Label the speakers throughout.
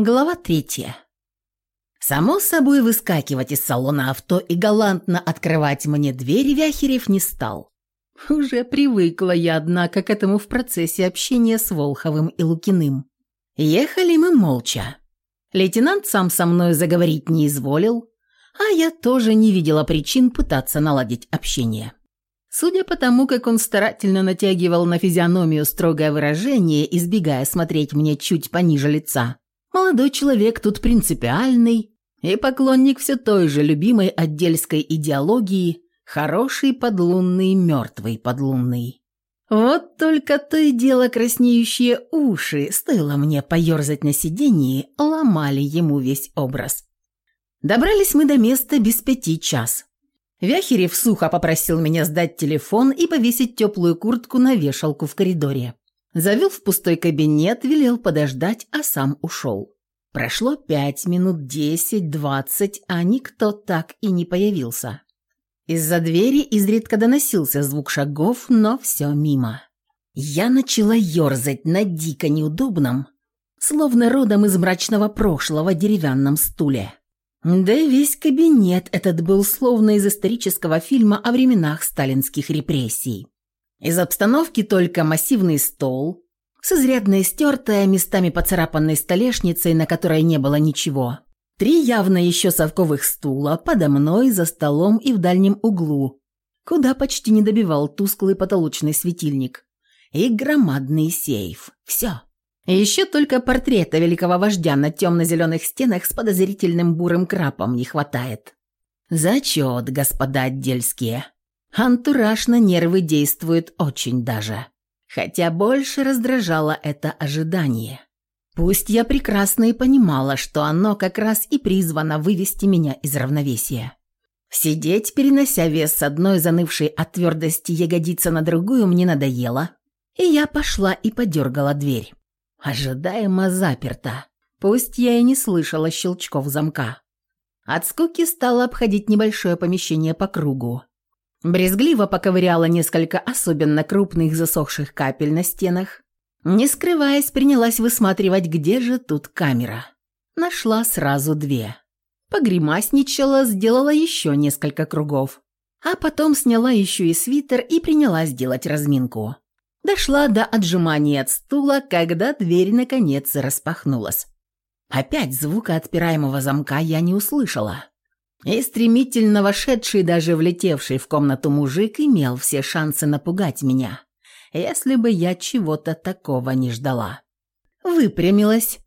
Speaker 1: Глава третья. Само собой, выскакивать из салона авто и галантно открывать мне дверь Вяхерев не стал. Уже привыкла я, однако, к этому в процессе общения с Волховым и Лукиным. Ехали мы молча. Лейтенант сам со мной заговорить не изволил, а я тоже не видела причин пытаться наладить общение. Судя по тому, как он старательно натягивал на физиономию строгое выражение, избегая смотреть мне чуть пониже лица, Молодой человек тут принципиальный и поклонник все той же любимой отдельской идеологии «хороший подлунный, мертвый подлунный». Вот только то и дело краснеющие уши, стоило мне поерзать на сиденье, ломали ему весь образ. Добрались мы до места без пяти час. Вяхерев сухо попросил меня сдать телефон и повесить теплую куртку на вешалку в коридоре. Завел в пустой кабинет, велел подождать, а сам ушел. Прошло пять минут, десять, двадцать, а никто так и не появился. Из-за двери изредка доносился звук шагов, но все мимо. Я начала ерзать на дико неудобном, словно родом из мрачного прошлого деревянном стуле. Да и весь кабинет этот был словно из исторического фильма о временах сталинских репрессий. Из обстановки только массивный стол с изрядно истертой, местами поцарапанной столешницей, на которой не было ничего. Три явно еще совковых стула подо мной, за столом и в дальнем углу, куда почти не добивал тусклый потолочный светильник. И громадный сейф. Все. Еще только портрета великого вождя на темно-зеленых стенах с подозрительным бурым крапом не хватает. Зачет, господа отдельские. Антураж на нервы действует очень даже. Хотя больше раздражало это ожидание. Пусть я прекрасно и понимала, что оно как раз и призвано вывести меня из равновесия. Сидеть, перенося вес с одной занывшей от твердости ягодицы на другую, мне надоело, и я пошла и подергала дверь. Ожидаемо заперта. Пусть я и не слышала щелчков замка. От скуки стала обходить небольшое помещение по кругу. Брезгливо поковыряла несколько особенно крупных засохших капель на стенах. Не скрываясь, принялась высматривать, где же тут камера. Нашла сразу две. Погремасничала, сделала еще несколько кругов. А потом сняла еще и свитер и принялась делать разминку. Дошла до отжимания от стула, когда дверь наконец распахнулась. Опять звука отпираемого замка я не услышала. И стремительно вошедший, даже влетевший в комнату мужик, имел все шансы напугать меня, если бы я чего-то такого не ждала. Выпрямилась,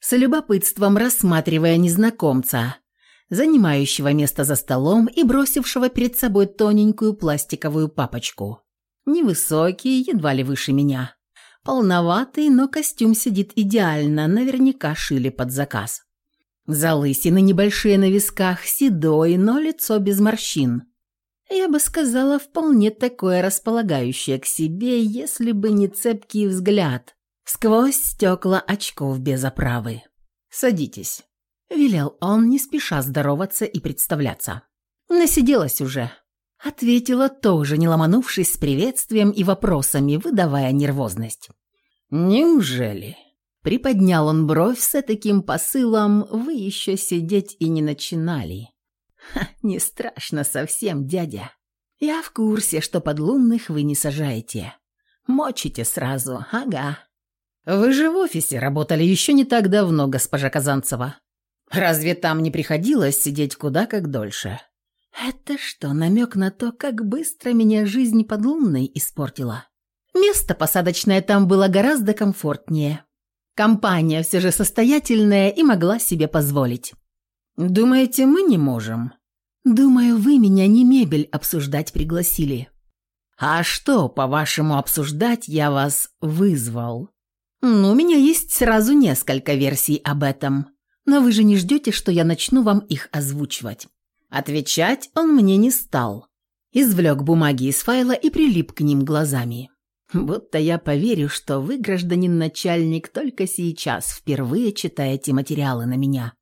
Speaker 1: с любопытством рассматривая незнакомца, занимающего место за столом и бросившего перед собой тоненькую пластиковую папочку. Невысокий, едва ли выше меня. Полноватый, но костюм сидит идеально, наверняка шили под заказ. Залысины небольшие на висках, седой, но лицо без морщин. Я бы сказала, вполне такое располагающее к себе, если бы не цепкий взгляд сквозь стекла очков без оправы. «Садитесь», — велел он, не спеша здороваться и представляться. «Насиделась уже», — ответила тоже, не ломанувшись с приветствием и вопросами, выдавая нервозность. «Неужели?» Приподнял он бровь с таким посылом «Вы еще сидеть и не начинали». «Ха, не страшно совсем, дядя. Я в курсе, что подлунных вы не сажаете. Мочите сразу, ага». «Вы же в офисе работали еще не так давно, госпожа Казанцева. Разве там не приходилось сидеть куда как дольше?» «Это что, намек на то, как быстро меня жизнь подлунной испортила?» Место посадочное там было гораздо комфортнее. Компания все же состоятельная и могла себе позволить. Думаете, мы не можем? Думаю, вы меня не мебель обсуждать пригласили. А что, по-вашему, обсуждать я вас вызвал? Ну, у меня есть сразу несколько версий об этом. Но вы же не ждете, что я начну вам их озвучивать. Отвечать он мне не стал. Извлек бумаги из файла и прилип к ним глазами. Будто я поверю, что вы, гражданин начальник, только сейчас впервые читаете материалы на меня.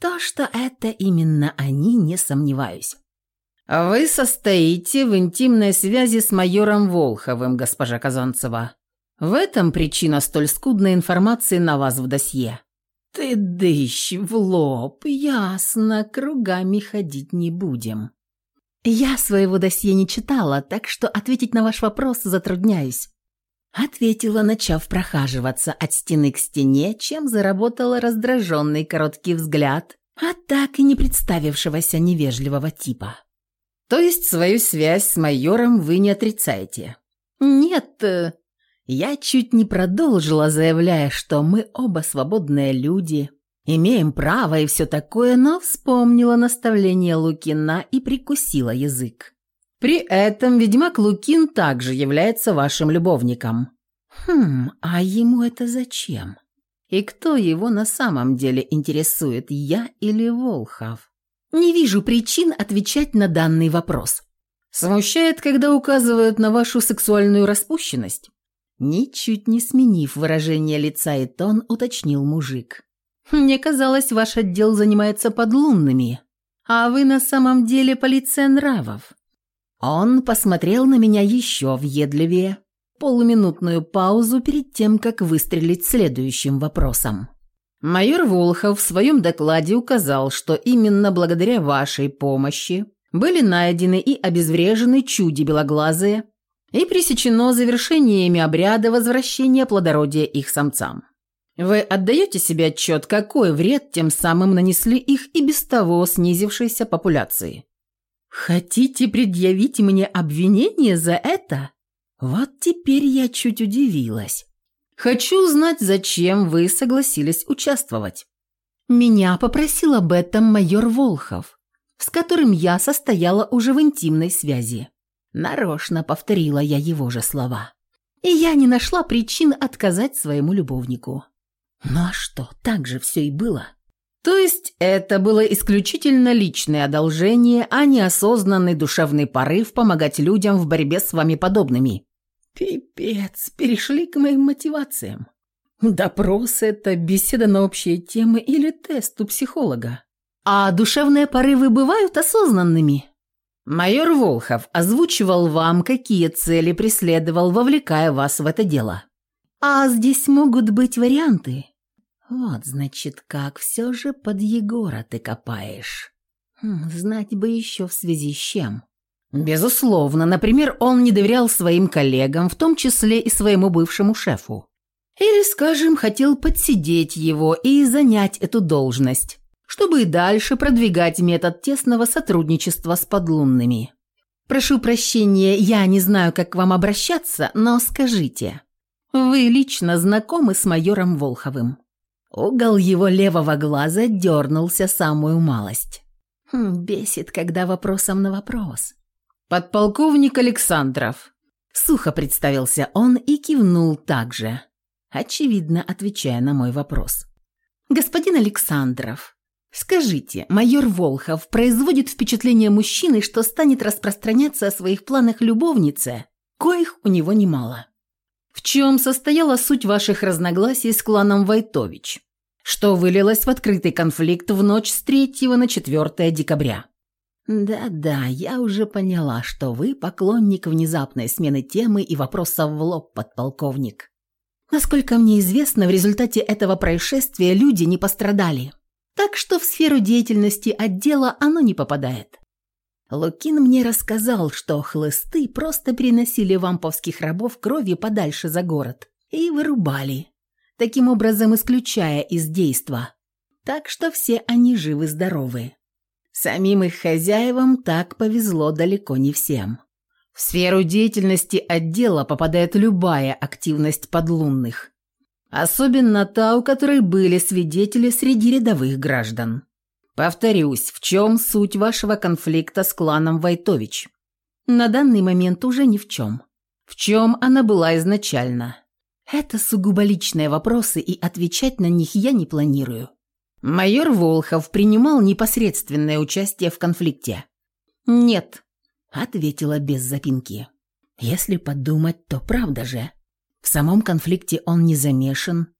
Speaker 1: То, что это именно они, не сомневаюсь. Вы состоите в интимной связи с майором Волховым, госпожа Казанцева. В этом причина столь скудной информации на вас в досье. ты дыщ в лоб, ясно, кругами ходить не будем. Я своего досье не читала, так что ответить на ваш вопрос затрудняюсь. Ответила, начав прохаживаться от стены к стене, чем заработала раздраженный короткий взгляд от так и не представившегося невежливого типа. То есть свою связь с майором вы не отрицаете? Нет, э, я чуть не продолжила, заявляя, что мы оба свободные люди, имеем право и все такое, но вспомнила наставление Лукина и прикусила язык. При этом ведьмак Лукин также является вашим любовником. Хм, а ему это зачем? И кто его на самом деле интересует, я или Волхов? Не вижу причин отвечать на данный вопрос. Смущает, когда указывают на вашу сексуальную распущенность? Ничуть не сменив выражение лица и тон, уточнил мужик. «Мне казалось, ваш отдел занимается подлунными, а вы на самом деле полиция нравов». Он посмотрел на меня еще въедливее, полуминутную паузу перед тем, как выстрелить следующим вопросом. Майор Волхов в своем докладе указал, что именно благодаря вашей помощи были найдены и обезврежены чуди белоглазые и пресечено завершениями обряда возвращения плодородия их самцам. Вы отдаете себе отчет, какой вред тем самым нанесли их и без того снизившейся популяции? Хотите предъявить мне обвинение за это? Вот теперь я чуть удивилась. Хочу узнать, зачем вы согласились участвовать. Меня попросил об этом майор Волхов, с которым я состояла уже в интимной связи. Нарочно повторила я его же слова. И я не нашла причин отказать своему любовнику. Ну а что, так же все и было. То есть это было исключительно личное одолжение, а не осознанный душевный порыв помогать людям в борьбе с вами подобными. Пипец, перешли к моим мотивациям. Допрос – это беседа на общие темы или тест у психолога. А душевные порывы бывают осознанными. Майор Волхов озвучивал вам, какие цели преследовал, вовлекая вас в это дело. А здесь могут быть варианты. Вот, значит, как все же под Егора ты копаешь. Хм, знать бы еще в связи с чем. Безусловно, например, он не доверял своим коллегам, в том числе и своему бывшему шефу. Или, скажем, хотел подсидеть его и занять эту должность чтобы и дальше продвигать метод тесного сотрудничества с подлунными. Прошу прощения, я не знаю, как к вам обращаться, но скажите, вы лично знакомы с майором Волховым?» Угол его левого глаза дернулся самую малость. Хм, бесит, когда вопросом на вопрос. «Подполковник Александров», — сухо представился он и кивнул также, очевидно отвечая на мой вопрос. «Господин Александров, Скажите, майор Волхов производит впечатление мужчины, что станет распространяться о своих планах любовнице, коих у него немало. В чем состояла суть ваших разногласий с кланом Войтович? Что вылилось в открытый конфликт в ночь с 3 на 4 декабря? Да-да, я уже поняла, что вы поклонник внезапной смены темы и вопросов в лоб, подполковник. Насколько мне известно, в результате этого происшествия люди не пострадали. Так что в сферу деятельности отдела оно не попадает. Лукин мне рассказал, что хлысты просто переносили вамповских рабов кровью подальше за город и вырубали, таким образом исключая из действа. Так что все они живы-здоровы. Самим их хозяевам так повезло далеко не всем. В сферу деятельности отдела попадает любая активность подлунных, Особенно та, у которой были свидетели среди рядовых граждан. Повторюсь, в чем суть вашего конфликта с кланом Войтович? На данный момент уже ни в чем. В чем она была изначально? Это сугубо личные вопросы, и отвечать на них я не планирую. Майор Волхов принимал непосредственное участие в конфликте. «Нет», — ответила без запинки. «Если подумать, то правда же. В самом конфликте он не замешан,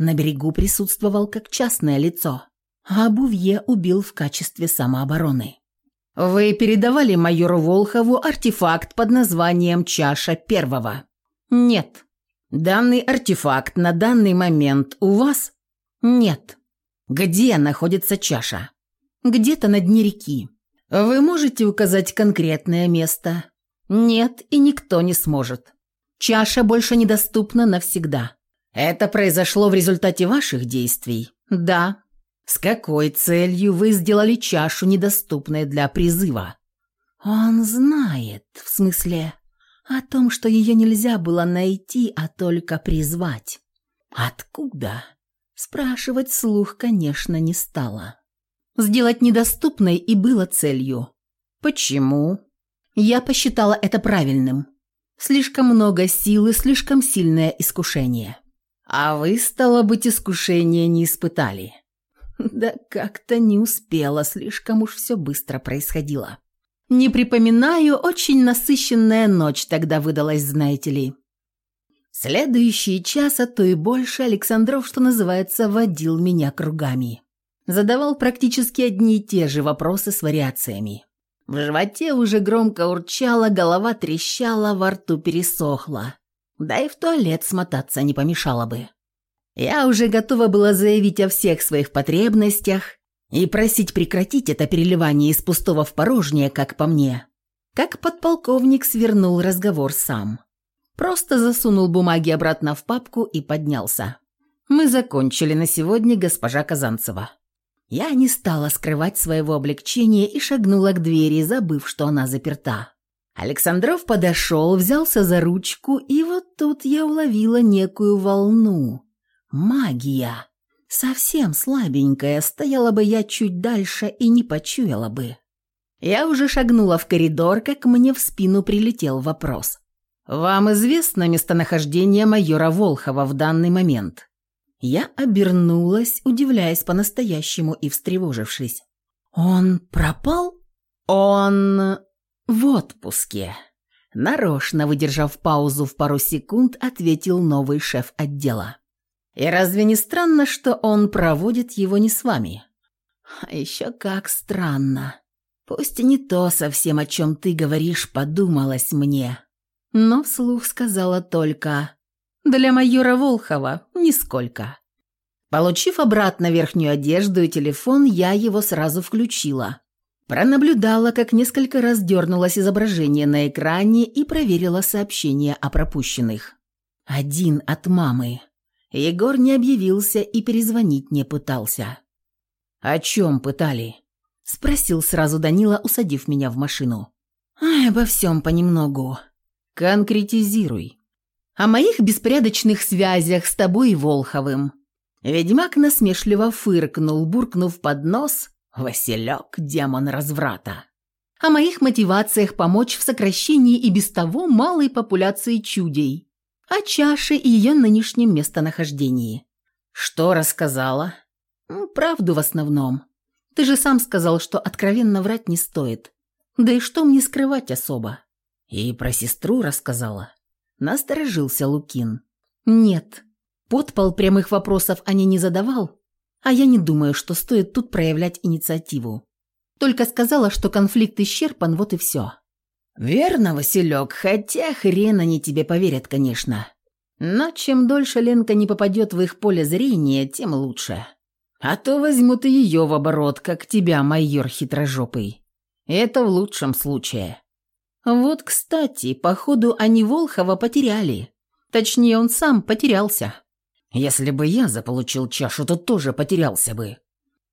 Speaker 1: на берегу присутствовал как частное лицо, а Бувье убил в качестве самообороны. «Вы передавали майору Волхову артефакт под названием «Чаша первого»?» «Нет». «Данный артефакт на данный момент у вас?» «Нет». Где находится чаша? Где-то на дне реки. Вы можете указать конкретное место? Нет, и никто не сможет. Чаша больше недоступна навсегда. Это произошло в результате ваших действий? Да. С какой целью вы сделали чашу недоступной для призыва? Он знает, в смысле, о том, что ее нельзя было найти, а только призвать. Откуда? Спрашивать слух, конечно, не стала. Сделать недоступной и было целью. Почему? Я посчитала это правильным. Слишком много силы, слишком сильное искушение. А вы, стало быть, искушения не испытали. Да как-то не успела, слишком уж все быстро происходило. Не припоминаю, очень насыщенная ночь тогда выдалась, знаете ли. Следующие час, а то и больше, Александров, что называется, водил меня кругами. Задавал практически одни и те же вопросы с вариациями. В животе уже громко урчало, голова трещала, во рту пересохла. Да и в туалет смотаться не помешало бы. Я уже готова была заявить о всех своих потребностях, и просить прекратить это переливание из пустого в порожнее, как по мне. Как подполковник свернул разговор сам. Просто засунул бумаги обратно в папку и поднялся. Мы закончили на сегодня, госпожа Казанцева. Я не стала скрывать своего облегчения и шагнула к двери, забыв, что она заперта. Александров подошел, взялся за ручку, и вот тут я уловила некую волну. Магия. Совсем слабенькая, стояла бы я чуть дальше и не почуяла бы. Я уже шагнула в коридор, как мне в спину прилетел вопрос. «Вам известно местонахождение майора Волхова в данный момент?» Я обернулась, удивляясь по-настоящему и встревожившись. «Он пропал?» «Он в отпуске». Нарочно выдержав паузу в пару секунд, ответил новый шеф отдела. И разве не странно, что он проводит его не с вами? А еще как странно. Пусть и не то совсем, о чем ты говоришь, подумалось мне. Но вслух сказала только «Для майора Волхова нисколько». Получив обратно верхнюю одежду и телефон, я его сразу включила. Пронаблюдала, как несколько раз дернулось изображение на экране и проверила сообщения о пропущенных. Один от мамы. Егор не объявился и перезвонить не пытался. «О чем пытали?» – спросил сразу Данила, усадив меня в машину. «Ай, обо всем понемногу. Конкретизируй. О моих беспорядочных связях с тобой и Волховым». Ведьмак насмешливо фыркнул, буркнув под нос «Василек, демон разврата». О моих мотивациях помочь в сокращении и без того малой популяции чудей о чаше и ее нынешнем местонахождении. Что рассказала? Правду в основном. Ты же сам сказал, что откровенно врать не стоит. Да и что мне скрывать особо? И про сестру рассказала. Насторожился Лукин. Нет. Подпол прямых вопросов они не задавал, а я не думаю, что стоит тут проявлять инициативу. Только сказала, что конфликт исчерпан, вот и все. «Верно, Василек, хотя хрен они тебе поверят, конечно. Но чем дольше Ленка не попадет в их поле зрения, тем лучше. А то возьмут и ее в оборот, как тебя, майор хитрожопый. Это в лучшем случае. Вот, кстати, походу, они Волхова потеряли. Точнее, он сам потерялся. Если бы я заполучил чашу, то тоже потерялся бы».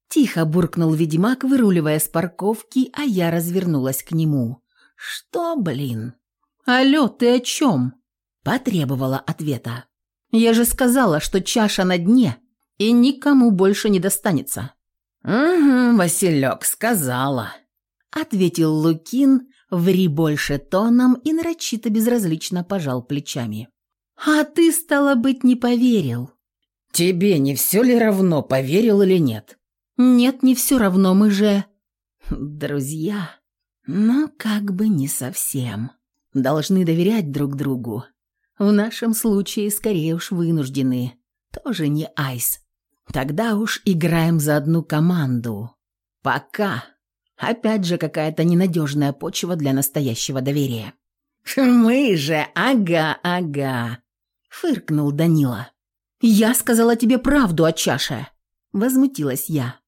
Speaker 1: Тихо буркнул ведьмак, выруливая с парковки, а я развернулась к нему. «Что, блин?» «Алло, ты о чем?» Потребовала ответа. «Я же сказала, что чаша на дне, и никому больше не достанется». «Угу, Василек, сказала», — ответил Лукин, ври больше тоном и нарочито безразлично пожал плечами. «А ты, стало быть, не поверил». «Тебе не все ли равно, поверил или нет?» «Нет, не все равно, мы же...» «Друзья...» Но как бы не совсем. Должны доверять друг другу. В нашем случае скорее уж вынуждены. Тоже не айс. Тогда уж играем за одну команду. Пока. Опять же какая-то ненадежная почва для настоящего доверия. «Мы же, ага, ага», — фыркнул Данила. «Я сказала тебе правду о чаше». Возмутилась я.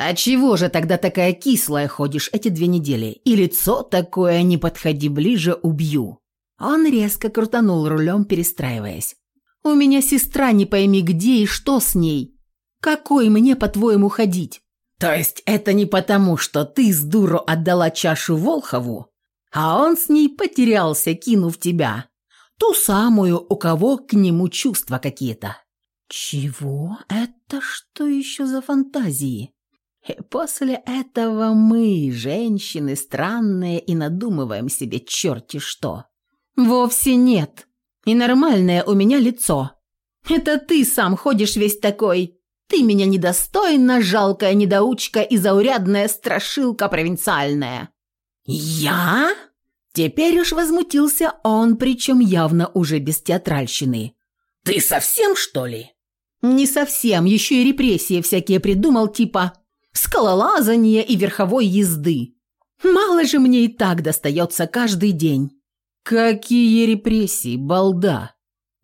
Speaker 1: «А чего же тогда такая кислая ходишь эти две недели? И лицо такое, не подходи ближе, убью!» Он резко крутанул рулем, перестраиваясь. «У меня сестра не пойми где и что с ней. Какой мне, по-твоему, ходить?» «То есть это не потому, что ты с дуру отдала чашу Волхову, а он с ней потерялся, кинув тебя? Ту самую, у кого к нему чувства какие-то?» «Чего? Это что еще за фантазии?» И после этого мы, женщины, странные, и надумываем себе черти что. Вовсе нет. И нормальное у меня лицо. Это ты сам ходишь весь такой. Ты меня недостойна, жалкая недоучка и заурядная страшилка провинциальная. Я? Теперь уж возмутился он, причем явно уже без театральщины. Ты совсем, что ли? Не совсем, еще и репрессии всякие придумал, типа скалолазания и верховой езды. Мало же мне и так достается каждый день. Какие репрессии, балда!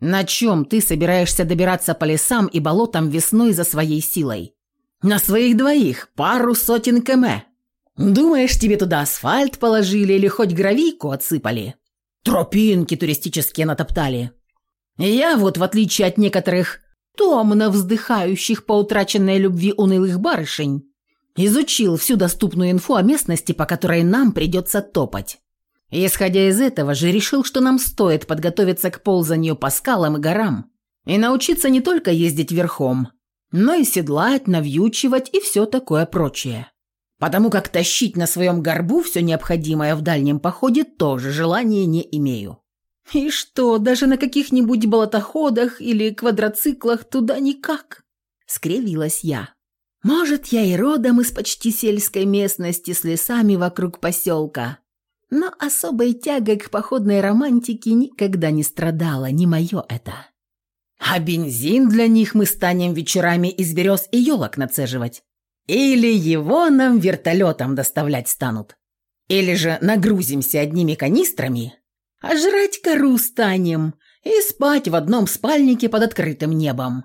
Speaker 1: На чем ты собираешься добираться по лесам и болотам весной за своей силой? На своих двоих, пару сотен км. Думаешь, тебе туда асфальт положили или хоть гравийку отсыпали? Тропинки туристические натоптали. Я вот, в отличие от некоторых томно вздыхающих по утраченной любви унылых барышень, Изучил всю доступную инфу о местности, по которой нам придется топать. Исходя из этого же, решил, что нам стоит подготовиться к ползанию по скалам и горам и научиться не только ездить верхом, но и седлать, навьючивать и все такое прочее. Потому как тащить на своем горбу все необходимое в дальнем походе тоже желания не имею. И что, даже на каких-нибудь болотоходах или квадроциклах туда никак? Скривилась я. Может, я и родом из почти сельской местности с лесами вокруг поселка, но особой тягой к походной романтике никогда не страдала, не мое это. А бензин для них мы станем вечерами из берез и елок нацеживать. Или его нам вертолетом доставлять станут. Или же нагрузимся одними канистрами, а жрать кору станем и спать в одном спальнике под открытым небом.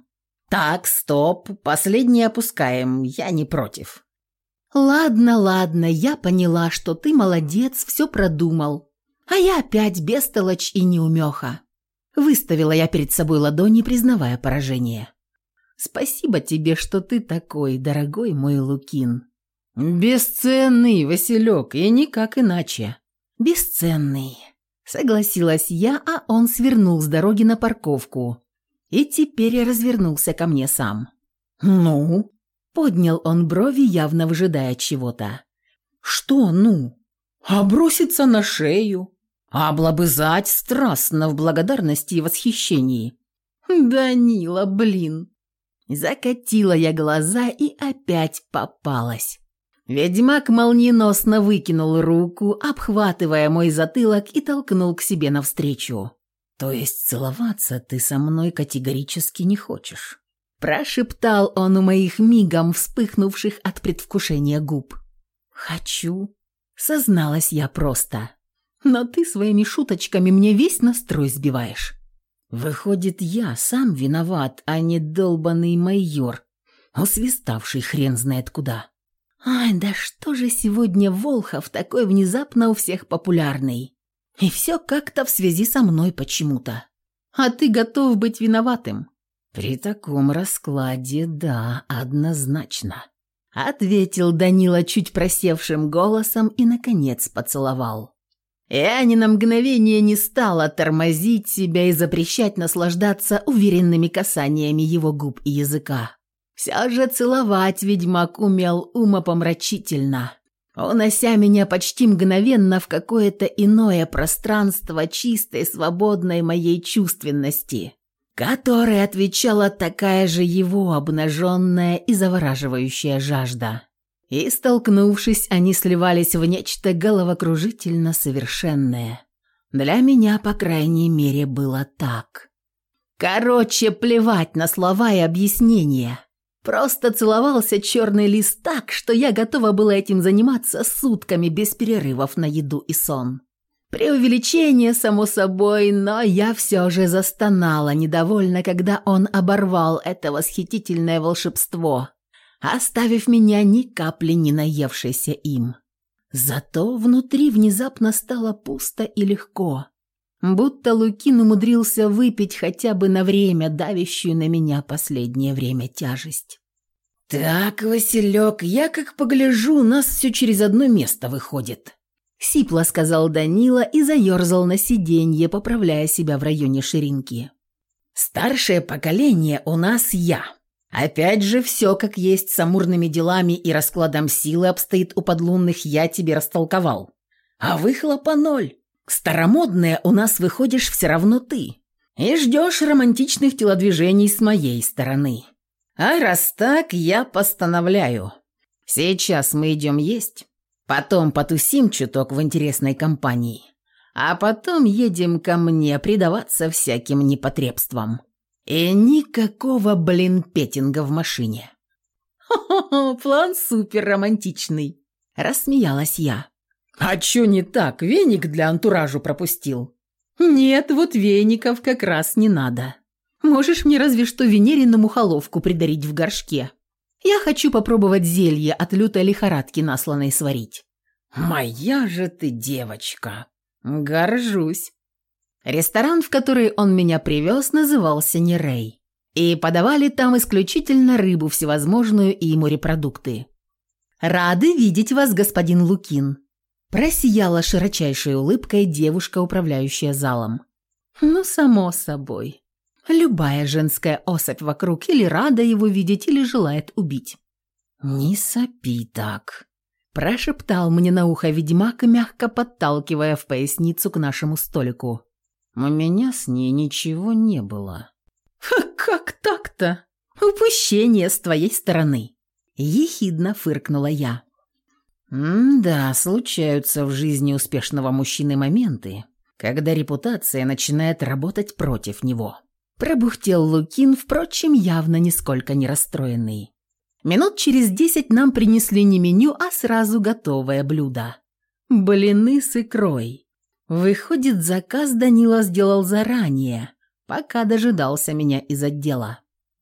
Speaker 1: «Так, стоп, последний опускаем, я не против». «Ладно, ладно, я поняла, что ты молодец, все продумал. А я опять бестолочь и неумеха». Выставила я перед собой ладони, признавая поражение. «Спасибо тебе, что ты такой, дорогой мой Лукин». «Бесценный, Василек, и никак иначе». «Бесценный», — согласилась я, а он свернул с дороги на парковку и теперь развернулся ко мне сам. «Ну?» – поднял он брови, явно выжидая чего-то. «Что «ну?» «А на шею?» «А облобызать страстно в благодарности и восхищении?» «Данила, блин!» Закатила я глаза и опять попалась. Ведьмак молниеносно выкинул руку, обхватывая мой затылок и толкнул к себе навстречу. «То есть целоваться ты со мной категорически не хочешь?» Прошептал он у моих мигом вспыхнувших от предвкушения губ. «Хочу», — созналась я просто. «Но ты своими шуточками мне весь настрой сбиваешь». «Выходит, я сам виноват, а не долбанный майор, усвиставший хрен знает куда». «Ай, да что же сегодня Волхов такой внезапно у всех популярный?» И все как-то в связи со мной почему-то. А ты готов быть виноватым? При таком раскладе, да, однозначно. Ответил Данила чуть просевшим голосом и, наконец, поцеловал. Я ни на мгновение не стала тормозить себя и запрещать наслаждаться уверенными касаниями его губ и языка. Все же целовать ведьмак умел умопомрачительно унося меня почти мгновенно в какое-то иное пространство чистой, свободной моей чувственности, которой отвечала такая же его обнаженная и завораживающая жажда. И, столкнувшись, они сливались в нечто головокружительно совершенное. Для меня, по крайней мере, было так. Короче, плевать на слова и объяснения. Просто целовался черный лист так, что я готова была этим заниматься сутками без перерывов на еду и сон. Преувеличение, само собой, но я все же застонала недовольно, когда он оборвал это восхитительное волшебство, оставив меня ни капли не наевшейся им. Зато внутри внезапно стало пусто и легко, будто Лукин умудрился выпить хотя бы на время давящую на меня последнее время тяжесть. «Так, Василек, я как погляжу, у нас все через одно место выходит», — сипло сказал Данила и заерзал на сиденье, поправляя себя в районе ширинки. «Старшее поколение у нас я. Опять же, все как есть с амурными делами и раскладом силы обстоит у подлунных, я тебе растолковал. А выхлопа ноль. Старомодная у нас выходишь все равно ты. И ждешь романтичных телодвижений с моей стороны. А раз так, я постановляю. Сейчас мы идем есть, потом потусим чуток в интересной компании, а потом едем ко мне предаваться всяким непотребствам. И никакого, блин, петинга в машине. «Хо-хо-хо, план супер романтичный», – рассмеялась я. «А чё не так? Веник для антуражу пропустил». «Нет, вот веников как раз не надо. Можешь мне разве что Венерину мухоловку придарить в горшке. Я хочу попробовать зелье от лютой лихорадки насланной сварить». «Моя же ты девочка!» «Горжусь». Ресторан, в который он меня привез, назывался Нерей. И подавали там исключительно рыбу всевозможную и морепродукты. «Рады видеть вас, господин Лукин», – просияла широчайшей улыбкой девушка, управляющая залом. «Ну, само собой. Любая женская особь вокруг или рада его видеть, или желает убить». «Не сопи так», – прошептал мне на ухо ведьмак, мягко подталкивая в поясницу к нашему столику. У меня с ней ничего не было. «Как так-то? Упущение с твоей стороны!» Ехидно фыркнула я. «Да, случаются в жизни успешного мужчины моменты, когда репутация начинает работать против него». Пробухтел Лукин, впрочем, явно нисколько не расстроенный. Минут через десять нам принесли не меню, а сразу готовое блюдо. Блины с икрой. Выходит, заказ Данила сделал заранее, пока дожидался меня из отдела.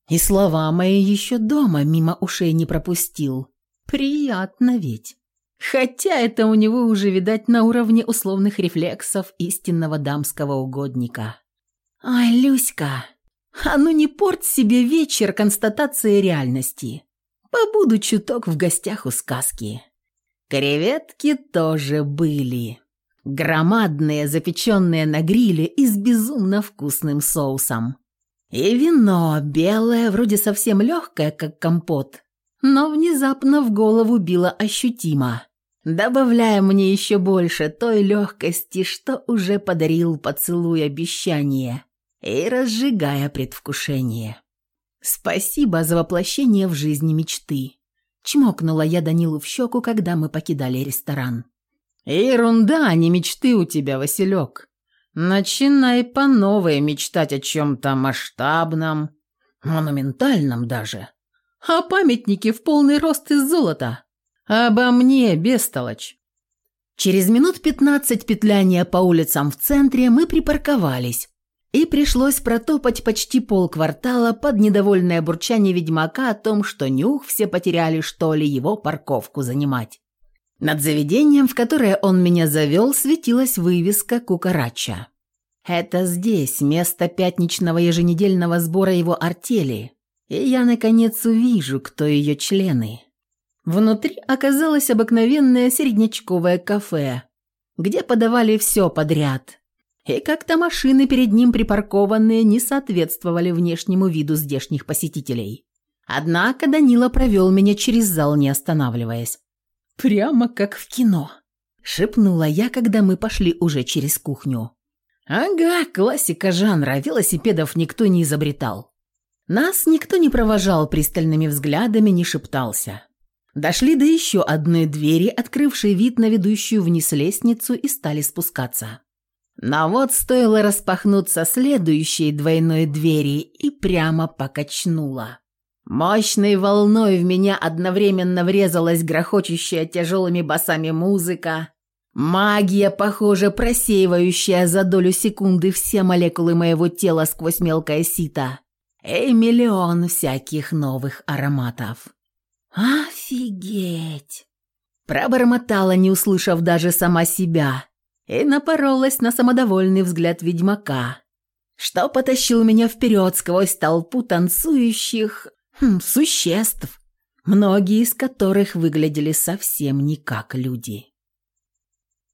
Speaker 1: И слова мои еще дома мимо ушей не пропустил. Приятно ведь. Хотя это у него уже, видать, на уровне условных рефлексов истинного дамского угодника. Ай, Люська, а ну не порть себе вечер констатацией реальности. Побуду чуток в гостях у сказки. Креветки тоже были. Громадные, запеченные на гриле и с безумно вкусным соусом. И вино, белое, вроде совсем легкое, как компот, но внезапно в голову било ощутимо, добавляя мне еще больше той легкости, что уже подарил поцелуй обещание и разжигая предвкушение. «Спасибо за воплощение в жизни мечты», — чмокнула я Данилу в щеку, когда мы покидали ресторан. «Ерунда, а не мечты у тебя, Василек. Начинай по новой мечтать о чем-то масштабном, монументальном даже. А памятники в полный рост из золота. Обо мне, бестолочь». Через минут пятнадцать петляния по улицам в центре мы припарковались, и пришлось протопать почти полквартала под недовольное бурчание ведьмака о том, что нюх все потеряли, что ли, его парковку занимать. Над заведением, в которое он меня завел, светилась вывеска «Кукарача». Это здесь место пятничного еженедельного сбора его артели, и я, наконец, увижу, кто ее члены. Внутри оказалось обыкновенное середнячковое кафе, где подавали все подряд. И как-то машины перед ним припаркованные не соответствовали внешнему виду здешних посетителей. Однако Данила провел меня через зал, не останавливаясь. «Прямо как в кино», — шепнула я, когда мы пошли уже через кухню. «Ага, классика жанра, велосипедов никто не изобретал». Нас никто не провожал пристальными взглядами, не шептался. Дошли до еще одной двери, открывшей вид на ведущую вниз лестницу, и стали спускаться. Но вот стоило распахнуться следующей двойной двери и прямо покачнула. Мощной волной в меня одновременно врезалась грохочущая тяжелыми басами музыка, магия, похоже, просеивающая за долю секунды все молекулы моего тела сквозь мелкое сито, и миллион всяких новых ароматов. «Офигеть!» Пробормотала, не услышав даже сама себя, и напоролась на самодовольный взгляд ведьмака, что потащил меня вперед сквозь толпу танцующих хм, существ, многие из которых выглядели совсем не как люди.